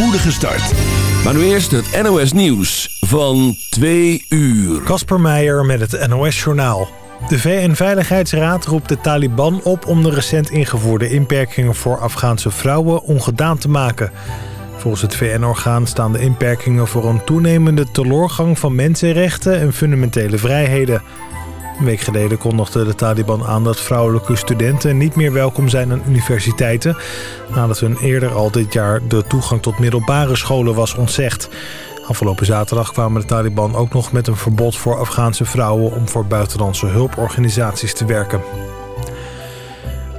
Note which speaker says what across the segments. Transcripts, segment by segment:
Speaker 1: spoedige start. Maar nu eerst het NOS Nieuws van 2 uur.
Speaker 2: Kasper Meijer met het NOS Journaal. De VN-veiligheidsraad roept de Taliban op om de recent ingevoerde inperkingen voor Afghaanse vrouwen ongedaan te maken. Volgens het VN-orgaan staan de inperkingen voor een toenemende teloorgang van mensenrechten en fundamentele vrijheden. Een week geleden kondigde de Taliban aan dat vrouwelijke studenten niet meer welkom zijn aan universiteiten... nadat hun eerder al dit jaar de toegang tot middelbare scholen was ontzegd. Afgelopen zaterdag kwamen de Taliban ook nog met een verbod voor Afghaanse vrouwen... om voor buitenlandse hulporganisaties te werken.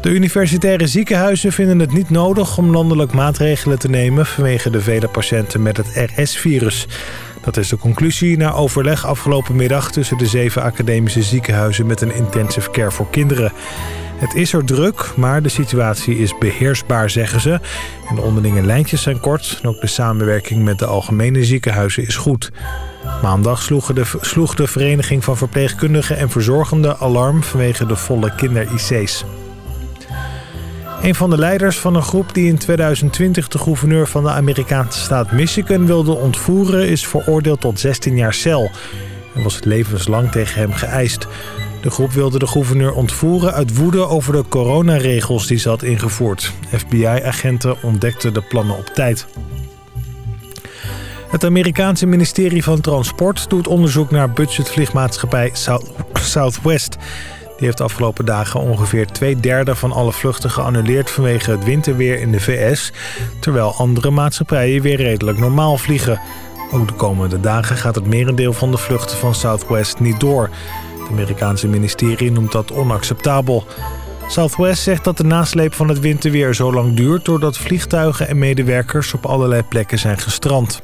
Speaker 2: De universitaire ziekenhuizen vinden het niet nodig om landelijk maatregelen te nemen... vanwege de vele patiënten met het RS-virus... Dat is de conclusie na overleg afgelopen middag tussen de zeven academische ziekenhuizen met een intensive care voor kinderen. Het is er druk, maar de situatie is beheersbaar, zeggen ze. En de onderlinge lijntjes zijn kort en ook de samenwerking met de algemene ziekenhuizen is goed. Maandag sloeg de, sloeg de Vereniging van Verpleegkundigen en Verzorgenden alarm vanwege de volle kinder-IC's. Een van de leiders van een groep die in 2020 de gouverneur van de Amerikaanse staat Michigan wilde ontvoeren... is veroordeeld tot 16 jaar cel. Er was levenslang tegen hem geëist. De groep wilde de gouverneur ontvoeren uit woede over de coronaregels die ze had ingevoerd. FBI-agenten ontdekten de plannen op tijd. Het Amerikaanse ministerie van Transport doet onderzoek naar budgetvliegmaatschappij Southwest... Die heeft de afgelopen dagen ongeveer twee derde van alle vluchten geannuleerd vanwege het winterweer in de VS. Terwijl andere maatschappijen weer redelijk normaal vliegen. Ook de komende dagen gaat het merendeel van de vluchten van Southwest niet door. Het Amerikaanse ministerie noemt dat onacceptabel. Southwest zegt dat de nasleep van het winterweer zo lang duurt... doordat vliegtuigen en medewerkers op allerlei plekken zijn gestrand.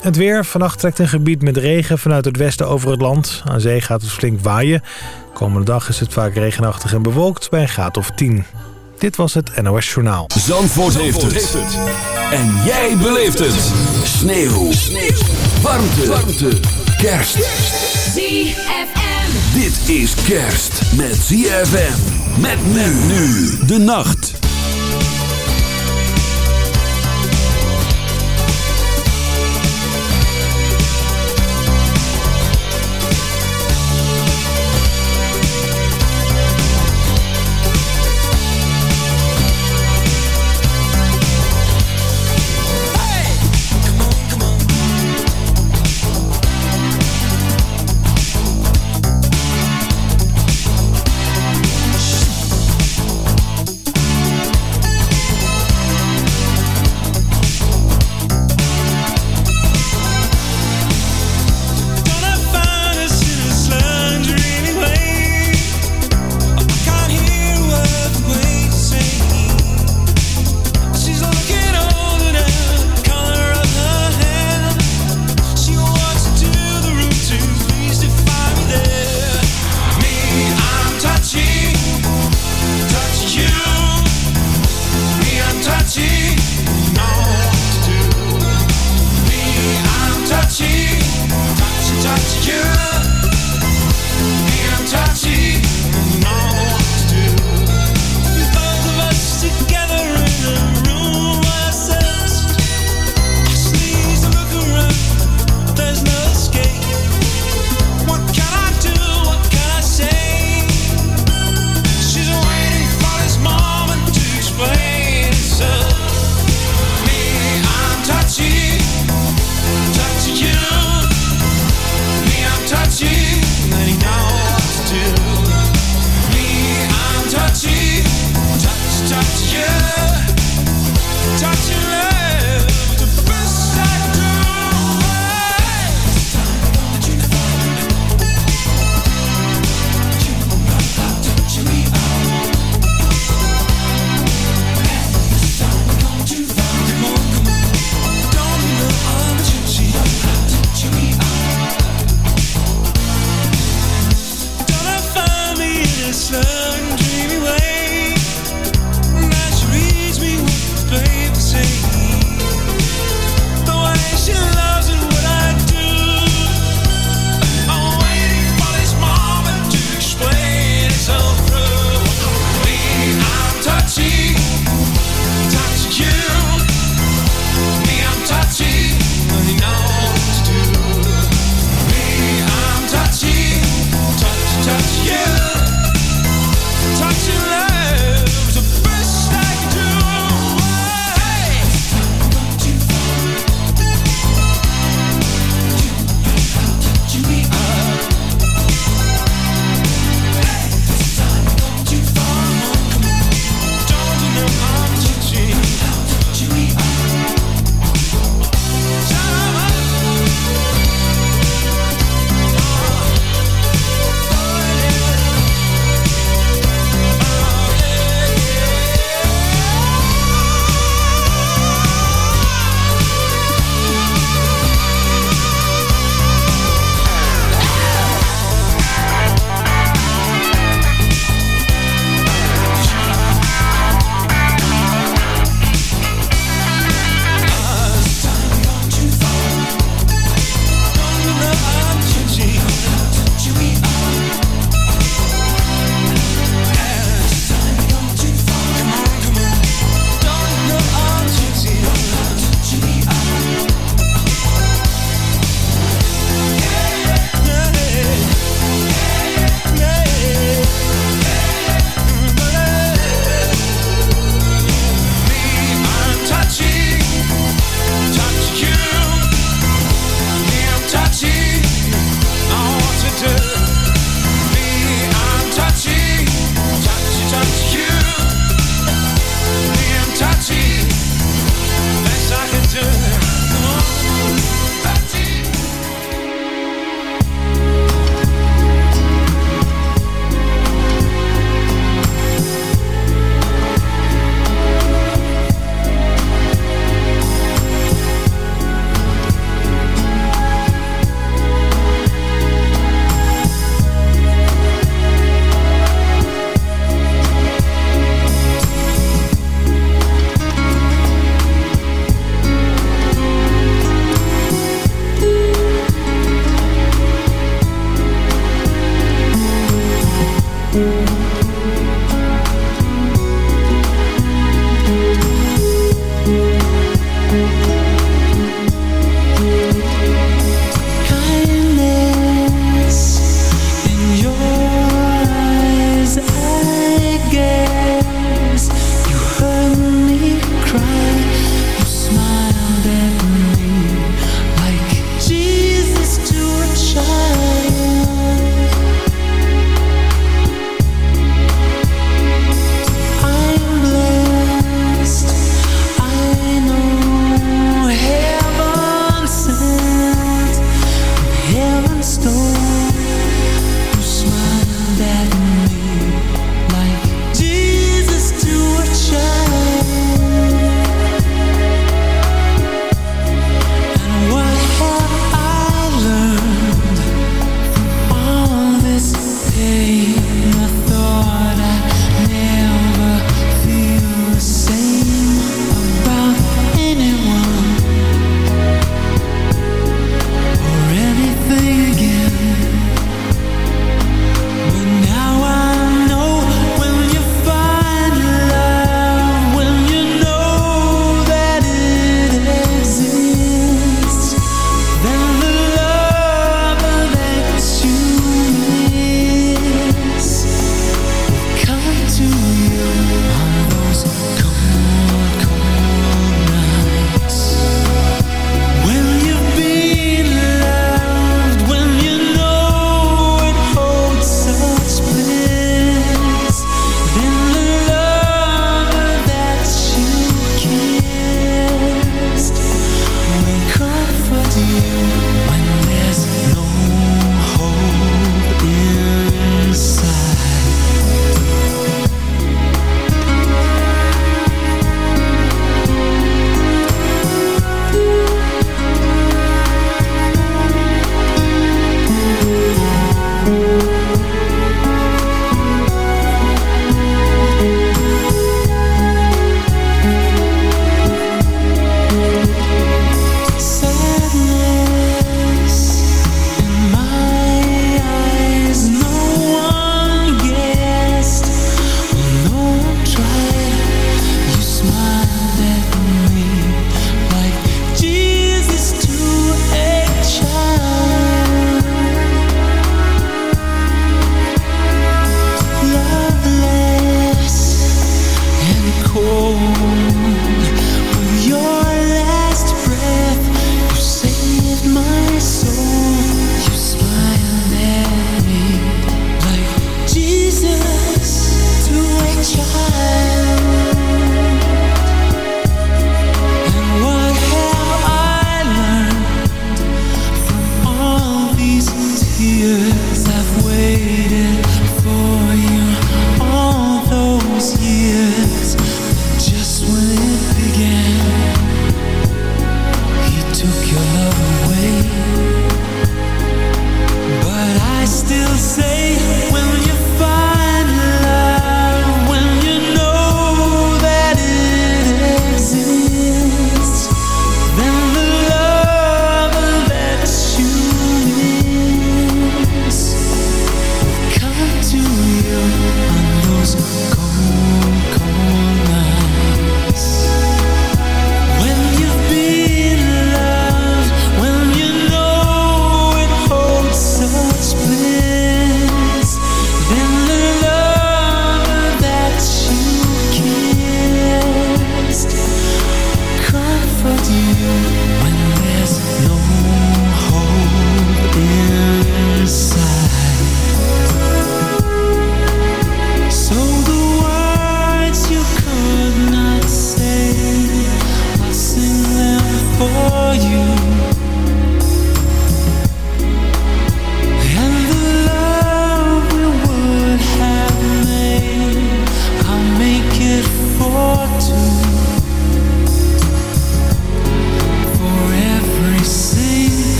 Speaker 2: Het weer. Vannacht trekt een gebied met regen vanuit het westen over het land. Aan zee gaat het flink waaien. Komende dag is het vaak regenachtig en bewolkt bij een graad of 10. Dit was het NOS Journaal.
Speaker 1: Zandvoort, heeft, het. En jij beleeft het. Sneeuw. Sneeuw. Warmte. Warmte. Kerst.
Speaker 3: ZFM.
Speaker 1: Dit is kerst met ZFM. Met men nu de nacht.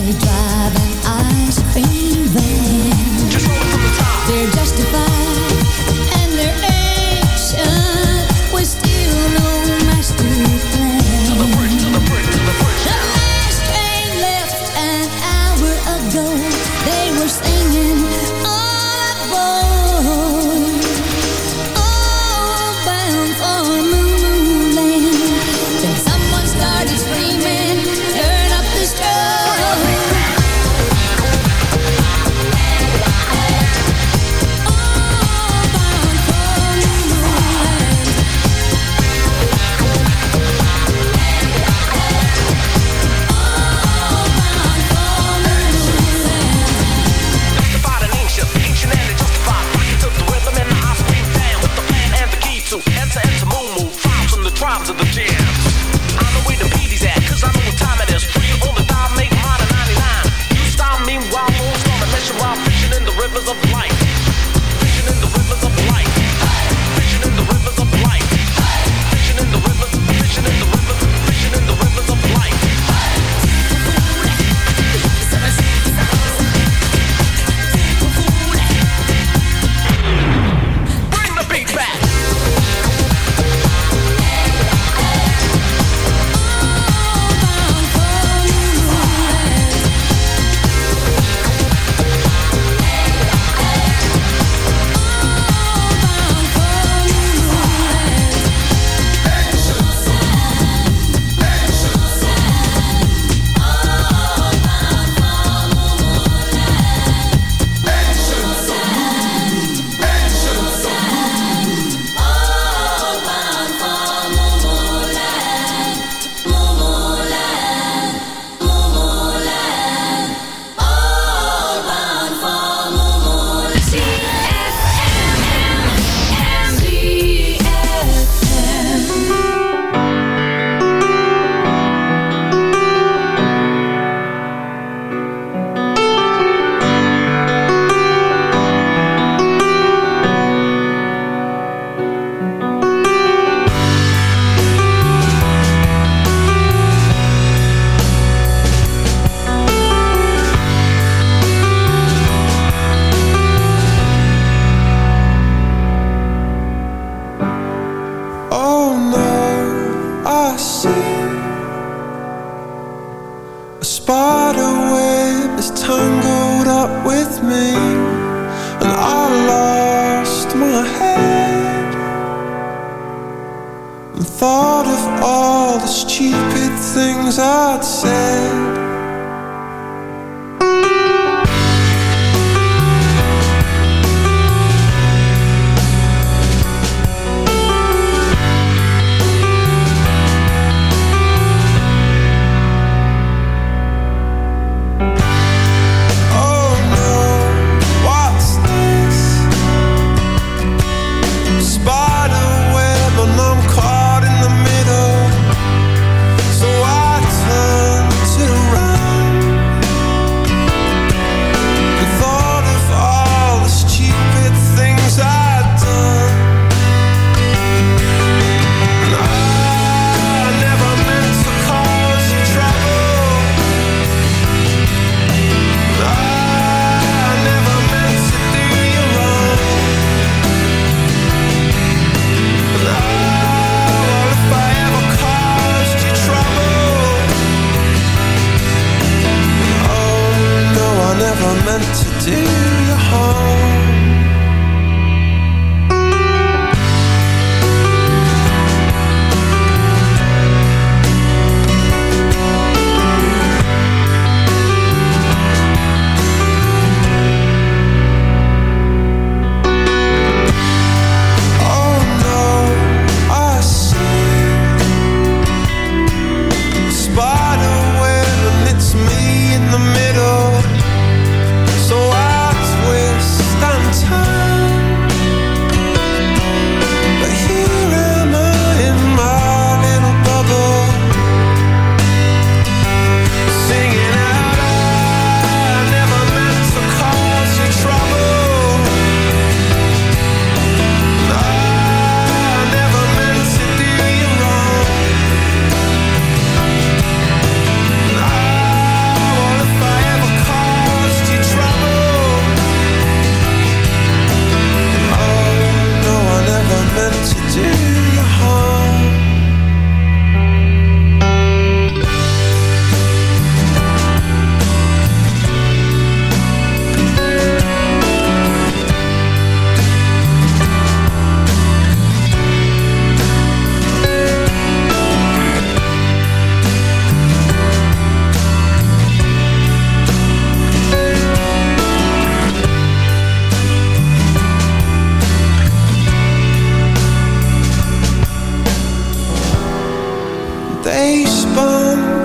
Speaker 3: Trái baseball.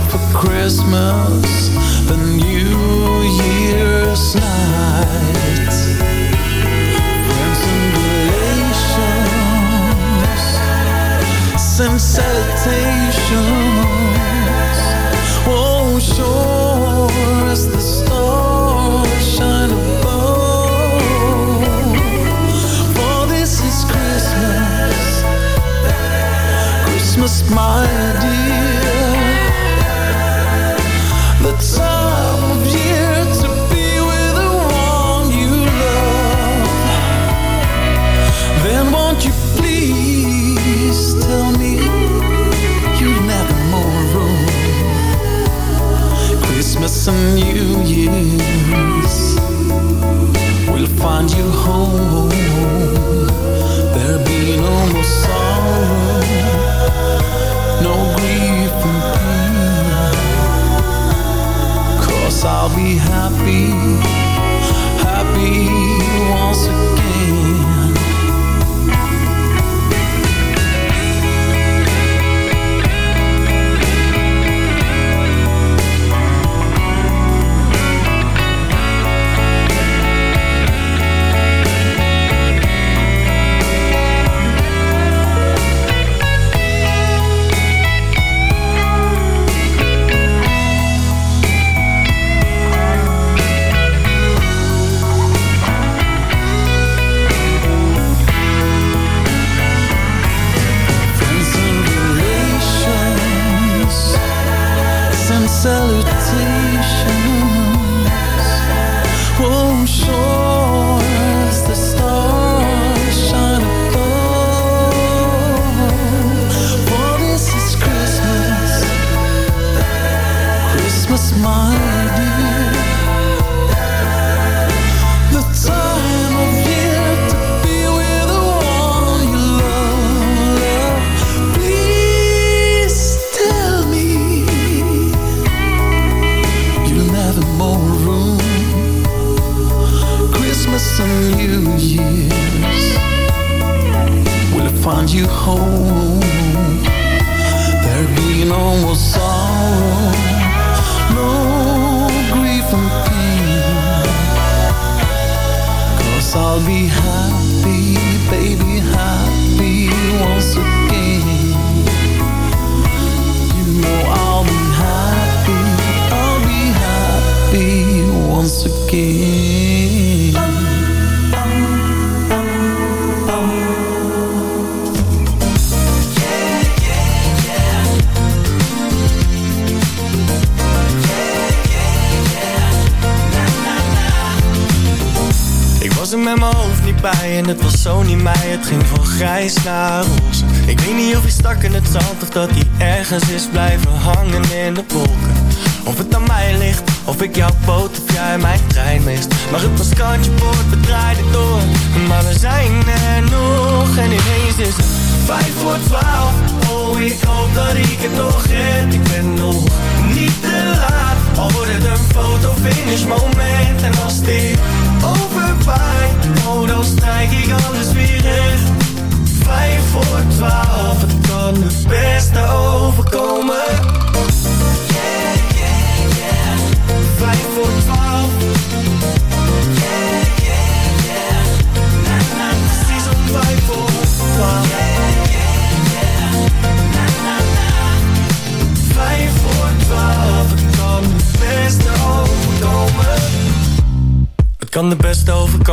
Speaker 3: for Christmas the New Year's night. Friends and relations,
Speaker 4: sensitations. ergens is blijven hangen.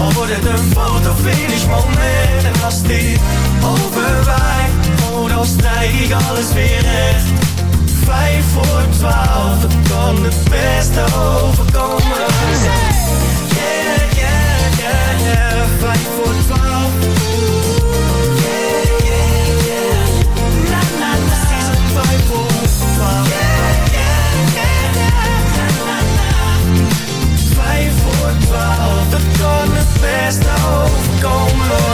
Speaker 4: Al wordt het een fotofinish moment En als dit overwaait Oh dan strijk ik alles weer recht. Vijf voor twaalf Dat kan het beste overkomen. Yeah, yeah, yeah, yeah. Vijf voor twaalf het beste overkomen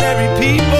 Speaker 5: ordinary people.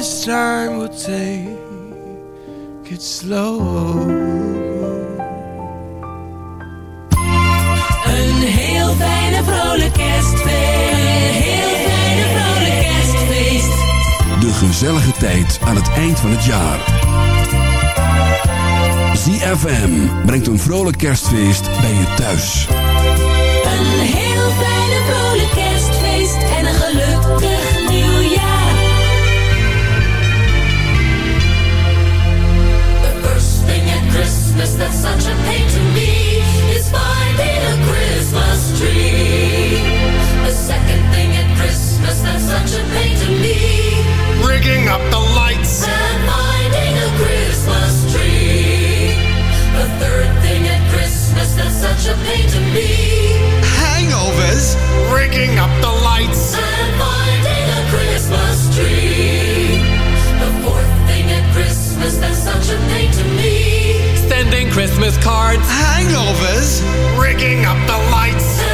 Speaker 5: this time we'll take it slow.
Speaker 6: Een heel fijne vrolijk kerstfeest. Een heel fijne vrolijk kerstfeest.
Speaker 1: De gezellige tijd aan het eind van het jaar. ZFM brengt een vrolijk kerstfeest bij je thuis.
Speaker 6: Een heel fijne vrolijk kerstfeest. En een gelukkig
Speaker 7: Christmas that's such a pain to me is finding a Christmas tree. The second thing at Christmas that's such a pain to me.
Speaker 8: Rigging up the lights
Speaker 7: and finding a Christmas tree. The third thing at Christmas that's such a pain to me.
Speaker 8: Hangovers, rigging up
Speaker 6: the
Speaker 8: lights
Speaker 6: and finding a Christmas tree. That's such a pain to me
Speaker 9: sending Christmas
Speaker 10: cards,
Speaker 11: hangovers, rigging up
Speaker 6: the
Speaker 11: lights.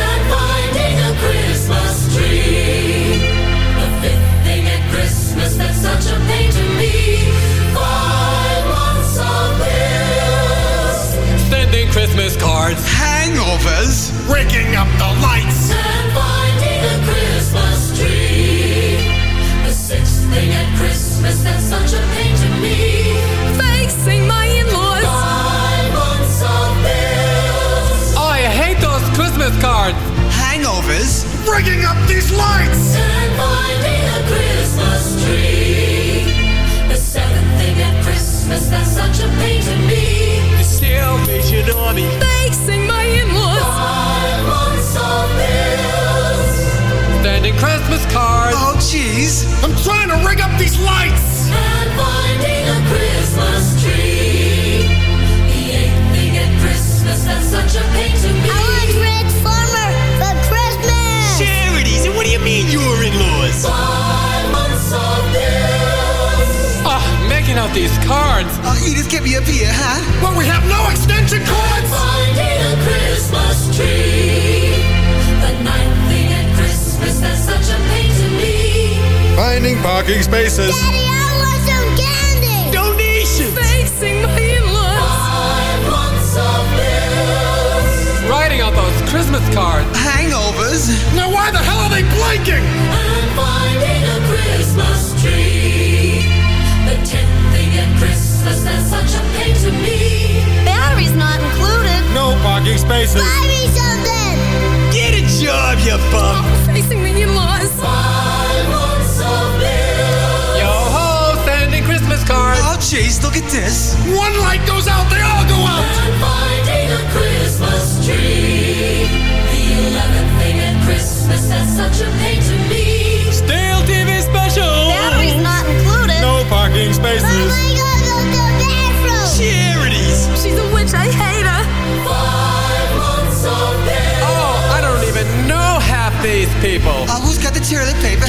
Speaker 8: One light goes out, they all go out.
Speaker 6: And finding a Christmas tree. The eleventh thing at Christmas, that's such a pain to me.
Speaker 10: Stale TV special.
Speaker 9: Battery's not included.
Speaker 8: No parking spaces.
Speaker 9: Mama, I gotta go to the bathroom.
Speaker 10: Charities.
Speaker 12: She's a witch. I hate her.
Speaker 6: Five months of bills.
Speaker 10: Oh, I don't even know half these people.
Speaker 11: Oh, who's got the toilet paper,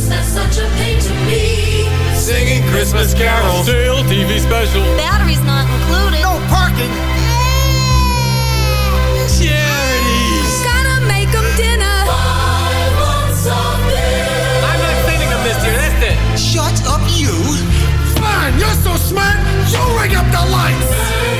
Speaker 6: Christmas, that's such a pain to me.
Speaker 8: Singing Christmas carols.
Speaker 10: Stale TV special.
Speaker 9: Battery's not included.
Speaker 8: No parking.
Speaker 10: Charities.
Speaker 12: Gotta make 'em dinner.
Speaker 6: Five months of bills.
Speaker 10: I'm not sending them this year, that's it.
Speaker 11: Shut up, you.
Speaker 8: Fine, you're so smart. You rig up the lights.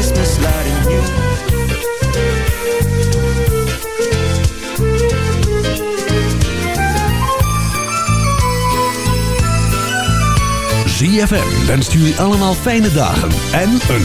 Speaker 10: Christmas light you.
Speaker 1: ZFM jullie allemaal fijne dagen en een